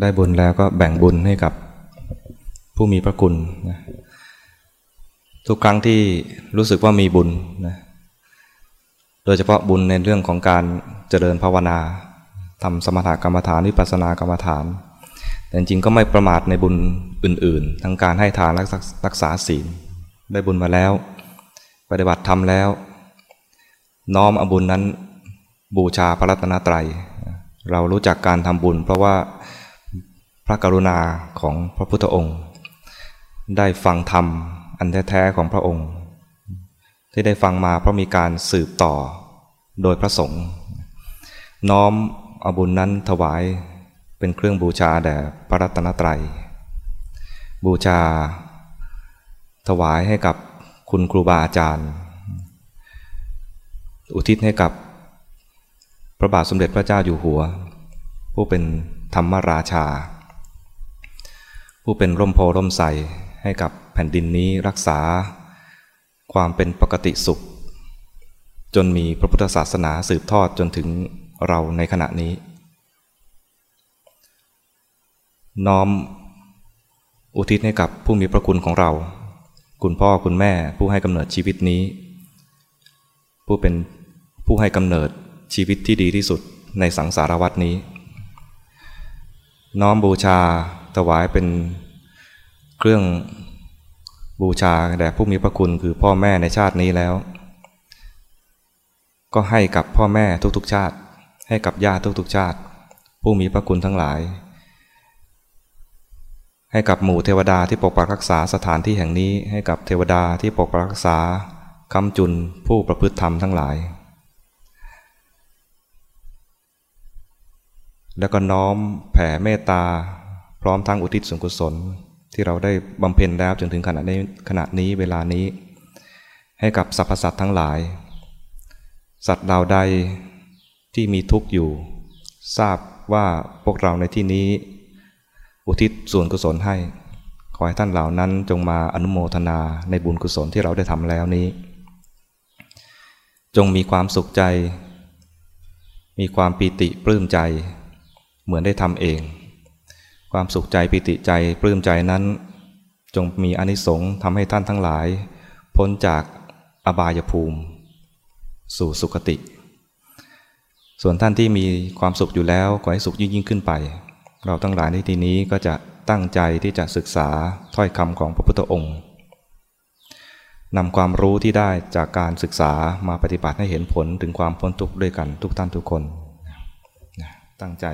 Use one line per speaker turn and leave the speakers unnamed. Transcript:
ได้บุญแล้วก็แบ่งบุญให้กับผู้มีพระคุณนะทุกครั้งที่รู้สึกว่ามีบุญนะโดยเฉพาะบุญในเรื่องของการเจริญภาวนาทำสมถกรรมฐานวิปัสสนากรรมฐาน แต่จริงก็ไม่ประมาทในบุญอื่น ๆ ทั้งการให้ทานรักษาศีล ได้บุญมาแล้ว ปฏิบัติทำแล้ว น้อมอบุญนั้นบูชาพระรัตนตรัย เรารู้จักการทำบุญ เพราะว่าพระกรุณาของพระพุทธองค์ ได้ฟังธรรมอันแท้ๆของพระองค์ ที่ได้ฟังมาเพราะมีการสืบต่อโดยพระสงฆ์น้อมเอาบุญนั้นถวายเป็นเครื่องบูชาแด่พระรัตนตรัย บูชา ถวายให้กับคุณครูบาอาจารย์ อุทิศให้กับ พระบาทสมเด็จพระเจ้าอยู่หัว ผู้เป็นธรรมราชา ผู้เป็นร่มโพร่มใสให้กับแผ่นดินนี้รักษา ความเป็นปกติสุข จนมีพระพุทธศาสนาสืบทอดจนถึงเราในขณะนี้ น้อมอุทิศให้กับผู้มีพระคุณของเรา คุณพ่อคุณแม่ผู้ให้กำเนิดชีวิตนี้ ผู้เป็นผู้ให้กำเนิด ชีวิตที่ดีที่สุดในสังสารวัตนี้ น้อมบูชาถวายเป็นเครื่องบูชาแด่ผู้มีพระคุณคือพ่อแม่ในชาตินี้แล้ว ก็ให้กับพ่อแม่ทุกๆชาติ ให้กับญาติทุกๆชาติ ผู้มีพระคุณทั้งหลาย ให้กับหมู่เทวดาที่ปกปักรักษาสถานที่แห่งนี้ให้กับเทวดาที่ปกปักรักษาคำจุนผู้ประพฤติธรรมทั้งหลาย แล้วก็น้อมแผ่เมตตา พร้อมทั้งอุทิศส่วนกุศล ที่เราได้บำเพ็ญแล้วจนถึงขณะนี้ขณะนี้เวลานี้ ให้กับสรรพสัตว์ทั้งหลาย สัตว์เราใดที่มีทุกข์อยู่ ทราบว่าพวกเราในที่นี้ อุทิศส่วนกุศลให้ ขอให้ท่านเหล่านั้นจงมาอนุโมทนาในบุญกุศลที่เราได้ทำแล้วนี้ จงมีความสุขใจ มีความปีติปลื้มใจ เหมือนได้ทำเอง ความสุขใจปิติใจปลื้มใจนั้น จงมีอนิสงส์ทำให้ท่านทั้งหลาย พ้นจากอบายภูมิ สู่สุคติ ส่วนท่านที่มีความสุขอยู่แล้วขอให้สุขยิ่งยิ่งขึ้นไป เราทั้งหลายในที่นี้ก็จะตั้งใจที่จะศึกษาถ้อยคำของพระพุทธองค์นำความรู้ที่ได้จากการศึกษามาปฏิบัติให้เห็นผลถึงความพ้นทุกข์ด้วยกันทุกท่านทุกคน ตั้งใจ